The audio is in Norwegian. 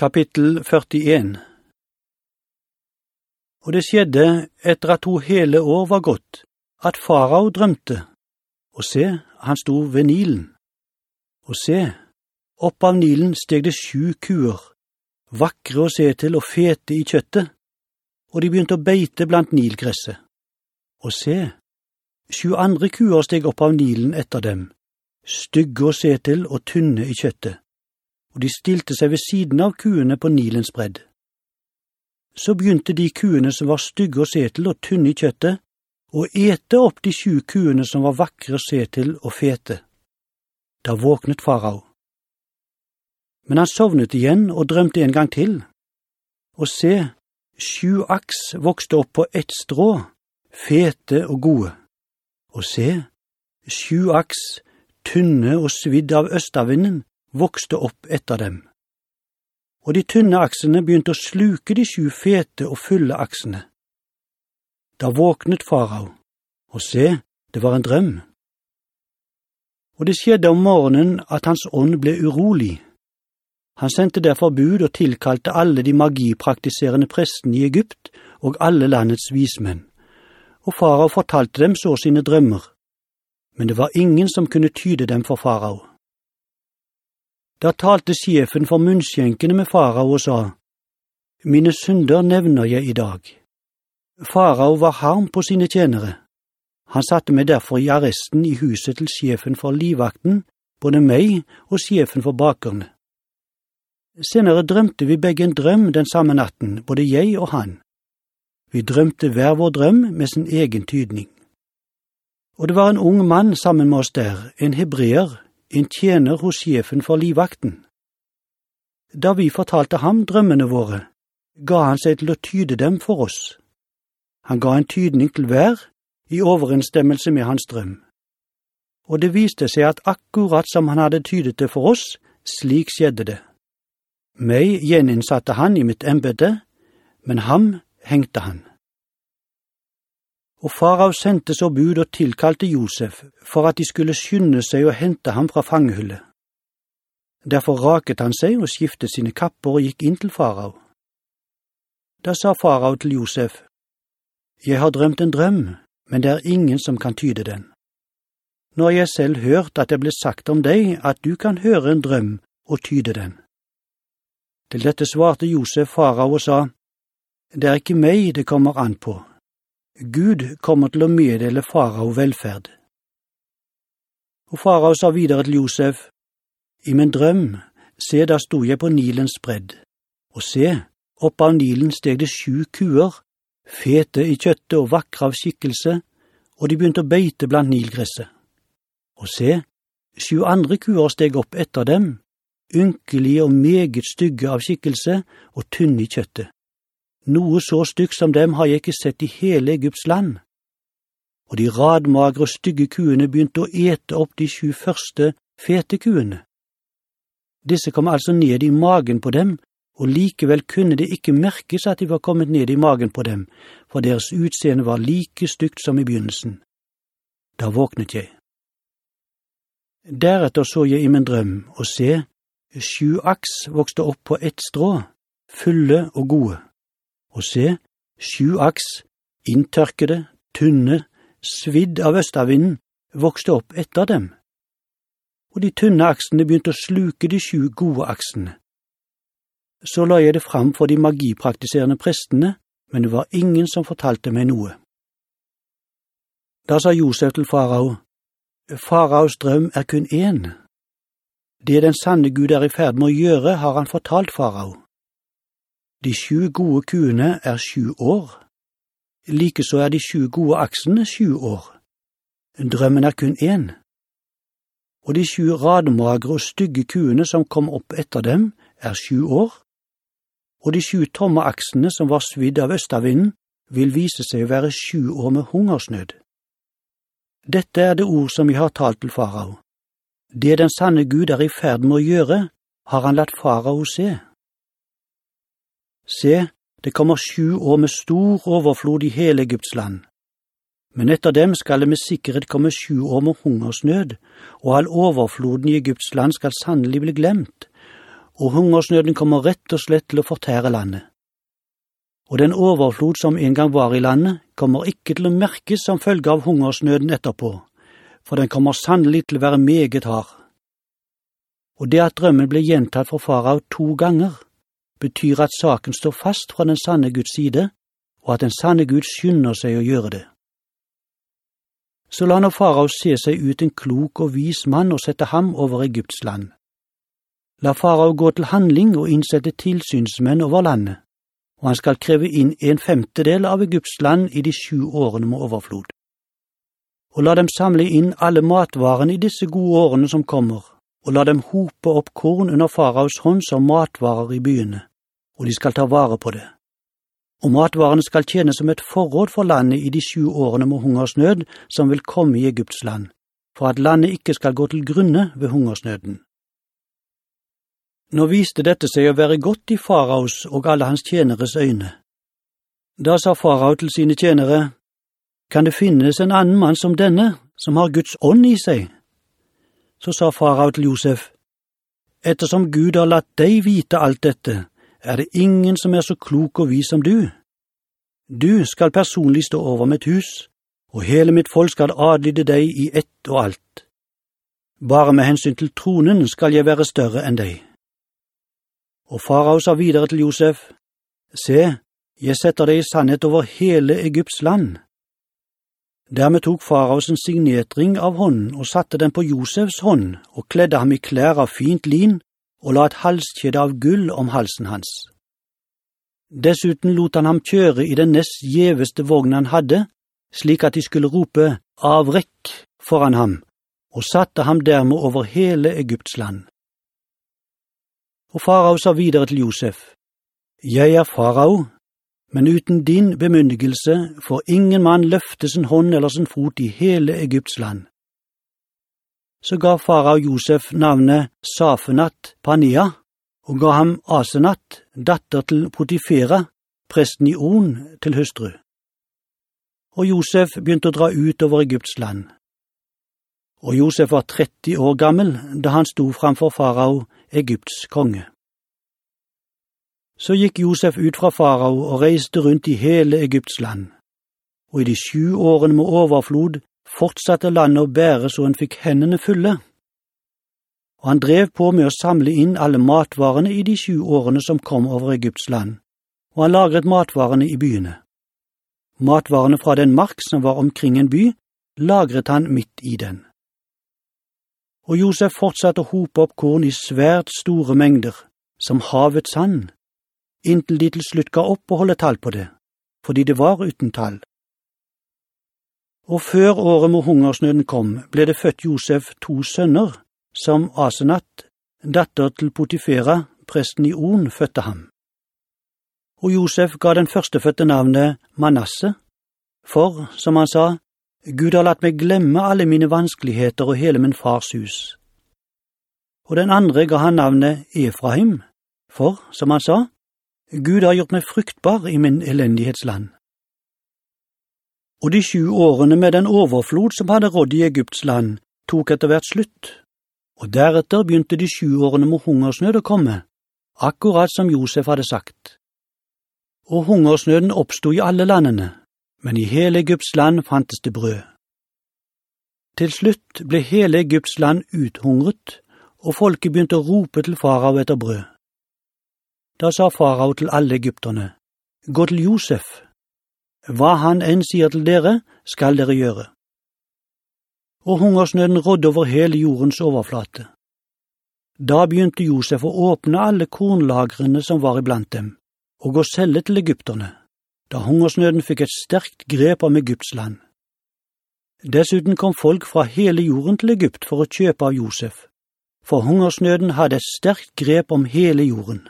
Kapittel 41 Og det skjedde etter at to hele år var gått, at farao drømte, og se, han sto ved Nilen. Og se, opp av Nilen steg det sju kuer, vakre å se til og fete i kjøttet, og de begynte å beite blant nilgresset. Og se, sju andre kuer steg opp av Nilen etter dem, stygge å se til og tynne i kjøttet og de stilte seg ved siden av kuene på Nilens bredd. Så begynte de kuene som var stygge å se til og tynne i kjøttet, å ete opp de sju kuene som var vakre å se til og fete. Da våknet farao. Men han sovnet igjen og drømte en gang til. Og se, sju aks vokste opp på ett strå, fete og gode. Og se, sju aks, tynne og svidd av østavinden, vokste opp etter dem. Og de tynne aksene begynte å sluke de sju fete og fulle aksene. Da våknet farao, og se, det var en drøm. Og det skjedde om morgenen at hans ånd ble urolig. Han sendte derfor bud og tilkalte alle de magipraktiserende prestene i Egypt og alle landets vismenn, og farao fortalte dem så sine drømmer, men det var ingen som kunne tyde dem for farao. Da talte sjefen for munnskjenkene med farao og sa, Mine synder nevner jeg i dag. Farao var harm på sine tjenere. Han satte meg derfor i arresten i huset til sjefen for livvakten, både meg og sjefen for bakerne. Senere drømte vi begge en drøm den samme natten, både jeg og han. Vi drømte hver vår drøm med sin egen tydning. Og det var en ung mann sammen med oss der, en hebreer, en tjener hos sjefen for livvakten. Da vi fortalte ham drømmene våre, ga han seg til å tyde dem for oss. Han ga en tydning til hver, i overensstemmelse med hans drøm. Og det viste seg at akkurat som han hadde tydet det for oss, slik skjedde det. Meg gjeninnsatte han i mitt embete, men ham hengte han. Og farao sendte så bud og tilkalte Josef for at de skulle skynde seg og hente ham fra fangehullet. Derfor raket han seg og skiftet sine kapper og gikk inn til farao. Da sa farao til Josef, Jeg har drømt en drøm, men det er ingen som kan tyde den. Nå har jeg selv hørt at det ble sagt om deg at du kan høre en drøm og tyde den. Til dette svarte Josef farao og sa, Det er ikke meg det kommer an på Gud kommer til å meddele farao velferd. Og farao sa videre til Josef, I min drøm, se da sto jeg på Nilens bredd, og se, opp av Nilen steg det sju kuer, fete i kjøttet og vakre av skikkelse, og de begynte å beite blant nilgresset. Og se, sju andre kuer steg opp etter dem, ynkelige og meget stygge av skikkelse og tynne i kjøttet. Noe så stygt som dem har jeg ikke sett i hele Egypts land. Og de radmagre og stygge kuene begynte å ete opp de sju første fete kuene. Disse kom altså ned i magen på dem, og likevel kunne det ikke merkes at de var kommet ned i magen på dem, for deres utseende var like stygt som i begynnelsen. Da våknet jeg. Deretter så jeg i min drøm, og se, sju aks vokste opp på ett strå, fulle og gode og se, sju aks, inntørkede, tynne, svidd av østavinden, vokste opp etter dem. Og de tynne aksene begynte å sluke de sju gode aksene. Så la jeg det fram for de magipraktiserende prestene, men det var ingen som fortalte meg noe. Da sa Josef til farao, Faraos drøm er kun én. Det den sanne Gud er i ferd med å gjøre, har han fortalt farao. De sju gode kuene er sju år. Likeså er de sju gode aksene sju år. Drømmen er kun én. Og de sju radmagre og stygge kuene som kom opp etter dem, er sju år. Og de sju tomme aksene som var svidd av østavinden, vil vise seg å være sju år med hungersnød. Dette er det ord som jeg har talt til farao. Det den sanne Gud er i ferd med å gjøre, har han latt farao se. Se, det kommer sju år med stor overflod i hele Egypts land. Men etter dem skal det med sikkerhet komme sju år med hungersnød, og all overfloden i Egypts land skal sannelig bli glemt, og hungersnøden kommer rett og slett til å fortære landet. Og den overflod som en gang var i landet, kommer ikke til å merkes som følge av hungersnøden etterpå, for den kommer sannelig til å være meget hard. Og det at drømmen ble gjentatt for farao to ganger, betyr at saken står fast fra den sanne Guds side, og at den sanne Gud skynder seg å gjøre det. Så la nå farao se seg ut en klok og vis mann og sette ham over Egypts land. La farao gå til handling og innsette tilsynsmenn over landet, og han skal kreve inn en femtedel av Egypts land i de sju årene med overflod. Og la dem samle inn alle matvarene i disse gode årene som kommer, og la dem hope opp korn under faraos hånd som matvarer i byene, og de skal ta vare på det. Og matvarene skal tjene som et forråd for landet i de sju årene med hungersnød som vil komme i Egypts land, for at landet ikke skal gå til grunne ved hungersnøden. Nå viste dette seg å være godt i faraos og alle hans tjeneres øyne. Da sa farao til sine tjenere, kan det finnes en annen mann som denne, som har Guds ånd i seg? Så sa farao til Josef, ettersom Gud har latt deg vite alt dette, er det ingen som er så klok og vis som du. Du skal personlig stå over mitt hus, og hele mitt folk skal adlyde deg i ett og alt. Bare med hensyn til tronen skal jeg være større enn deg. Og farao sa videre til Josef, Se, jeg setter deg i sannhet over hele Egypts land. Dermed tok farao sin signetring av hånden og satte den på Josefs hånd og kledde ham i klær av fint lin og la et halskjede av gull om halsen hans. Dessuten lot han ham kjøre i den nest gjeveste vognen han hadde, slik at de skulle rope avrekk foran ham, og satte ham dermed over hele Egypts land. Og farao sa videre til Josef, Jeg er farao, men uten din bemyndigelse får ingen mann løfte sin hånd eller sin fot i hele Egypts land. Så ga farao Josef navnet Safenat Pania, og ga ham Asenat, datter til Potifera, presten i On, til hustru. Og Josef begynte å dra ut over Egypts land. Og Josef var 30 år gammel da han sto framfor farao Egypts konge. Så gikk Josef ut fra farao og reiste rundt i hele Egypts land, og i de sju årene med overflod fortsatte landet å bære så han fikk hendene fulle. Og han drev på med å samle inn alle matvarene i de sju årene som kom over Egypts land, og han lagret matvarene i byene. Matvarene fra den mark som var omkring en by, lagret han midt i den og Josef fortsatte å hope opp korn i svært store mengder, som havets sand, inntil de til slutt ga opp å holde tall på det, fordi det var uten tall. Og før året med hungersnøden kom, ble det født Josef to sønner, som Asenat, datter til Potifera, presten i On, fødte ham. Og Josef ga den førstefødte navnet Manasse, for, som han sa, Gud har latt meg glemme alle mine vanskeligheter og hele min fars hus. Og den andre ga han navnet Efraim, for, som han sa, Gud har gjort meg fruktbar i min elendighetsland. Og de sju årene med den overflod som hadde rådd i Egypts land, tok etter hvert slutt, og deretter begynte de sju årene med hungersnød å komme, akkurat som Josef hadde sagt. Og hungersnøden oppstod i alle landene men i hele Egypts land fantes det brød. Til slutt ble hele Egypts land uthungret, og folket begynte å rope til farao etter brød. Da sa farao til alle egypterne, gå til Josef. Hva han enn sier til dere, skal dere gjøre. Og hungersnøden rådde over hele jordens overflate. Da begynte Josef å åpne alle kornlagrene som var iblant dem, og å selge til egypterne da hungersnøden fikk et sterkt grep om Egypts land. Dessuten kom folk fra hele jorden til Egypt for å kjøpe av Josef, for hungersnøden hadde et sterkt grep om hele jorden.